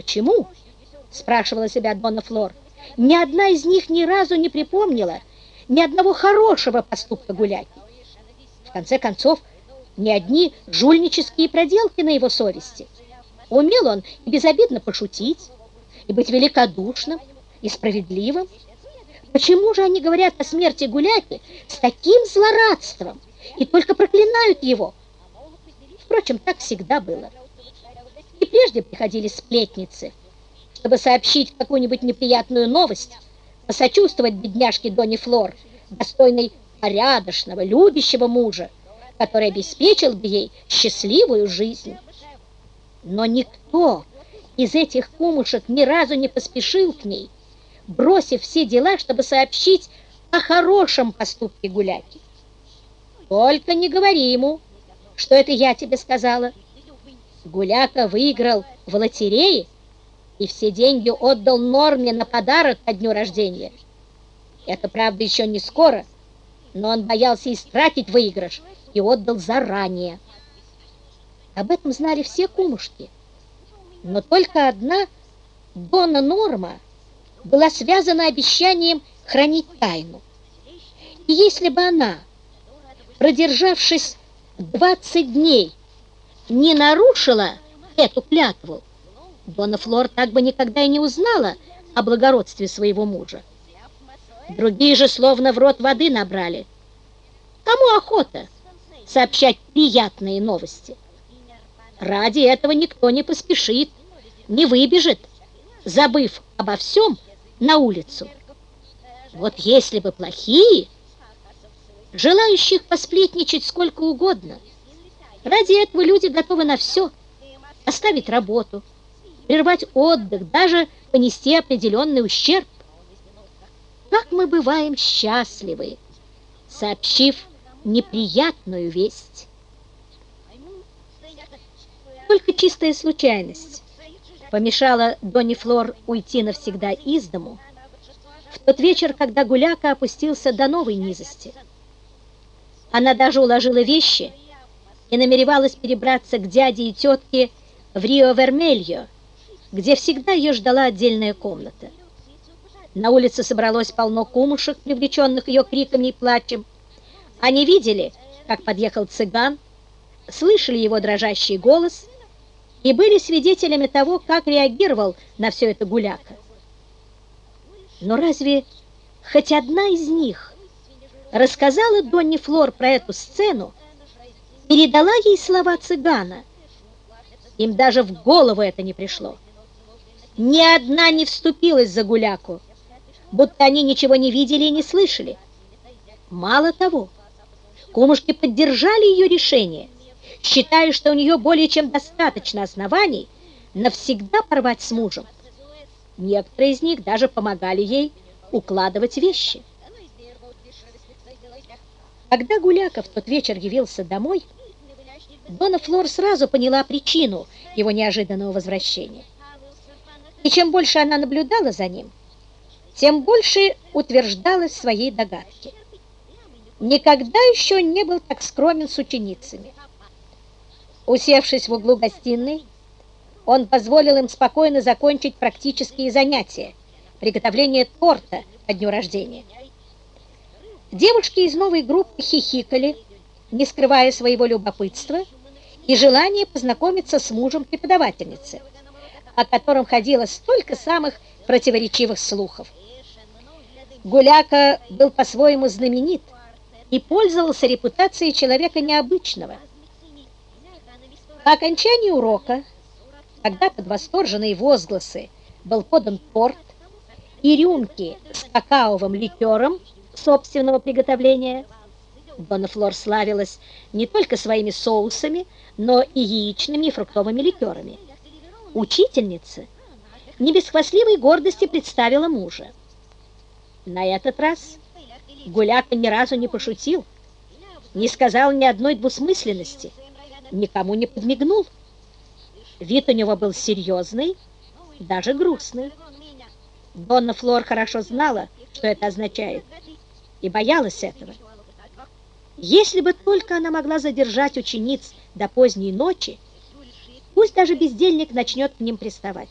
Почему? Спрашивала себя Дона Флор. Ни одна из них ни разу не припомнила ни одного хорошего поступка гуляки. В конце концов, ни одни жульнические проделки на его совести. Умел он и безобидно пошутить, и быть великодушным, и справедливым. Почему же они говорят о смерти гуляки с таким злорадством и только проклинают его? Впрочем, так всегда было. Прежде приходили сплетницы, чтобы сообщить какую-нибудь неприятную новость, посочувствовать бедняжке Дони Флор, достойной порядочного, любящего мужа, который обеспечил бы ей счастливую жизнь. Но никто из этих кумушек ни разу не поспешил к ней, бросив все дела, чтобы сообщить о хорошем поступке гуляки. Только не говори ему, что это я тебе сказала. Гуляка выиграл в лотерее и все деньги отдал Норме на подарок ко дню рождения. Это, правда, еще не скоро, но он боялся истратить выигрыш и отдал заранее. Об этом знали все кумушки, но только одна Дона Норма была связана обещанием хранить тайну. И если бы она, продержавшись 20 дней, не нарушила эту клятву, Дона Флор так бы никогда и не узнала о благородстве своего мужа. Другие же словно в рот воды набрали. Кому охота сообщать приятные новости? Ради этого никто не поспешит, не выбежит, забыв обо всем на улицу. Вот если бы плохие, желающих посплетничать сколько угодно, ради этого люди готовы на все, оставить работу, прервать отдых, даже понести определенный ущерб. Как мы бываем счастливы, сообщив неприятную весть. Только чистая случайность помешала Донни Флор уйти навсегда из дому в тот вечер, когда Гуляка опустился до новой низости. Она даже уложила вещи и намеревалась перебраться к дяде и тетке в Рио-Вермельо, где всегда ее ждала отдельная комната. На улице собралось полно кумушек, привлеченных ее криками и плачем. Они видели, как подъехал цыган, слышали его дрожащий голос и были свидетелями того, как реагировал на все это гуляка. Но разве хоть одна из них рассказала Донни Флор про эту сцену, передала ей слова цыгана? Им даже в голову это не пришло. Ни одна не вступилась за гуляку, будто они ничего не видели и не слышали. Мало того, кумушки поддержали ее решение, считая, что у нее более чем достаточно оснований навсегда порвать с мужем. Некоторые из них даже помогали ей укладывать вещи. Когда Гуляка в тот вечер явился домой, Дона Флор сразу поняла причину его неожиданного возвращения. И чем больше она наблюдала за ним, тем больше утверждалась в своей догадке. Никогда еще не был так скромен с ученицами. Усевшись в углу гостиной, он позволил им спокойно закончить практические занятия, приготовление торта по дню рождения. Девушки из новой группы хихикали, не скрывая своего любопытства и желания познакомиться с мужем преподавательницы – о котором ходило столько самых противоречивых слухов. Гуляка был по-своему знаменит и пользовался репутацией человека необычного. По окончании урока, когда под восторженные возгласы был подан торт и рюмки с какаовым ликером собственного приготовления, Дона Флор славилась не только своими соусами, но и яичными и фруктовыми ликерами учительница не без хвастливой гордости представила мужа. На этот раз Гуляка ни разу не пошутил, не сказал ни одной двусмысленности, никому не подмигнул. Вид у него был серьезный, даже грустный. Донна Флор хорошо знала, что это означает, и боялась этого. Если бы только она могла задержать учениц до поздней ночи, Пусть даже бездельник начнет к ним приставать.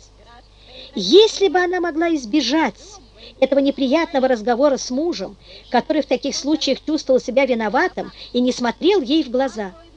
Если бы она могла избежать этого неприятного разговора с мужем, который в таких случаях чувствовал себя виноватым и не смотрел ей в глаза –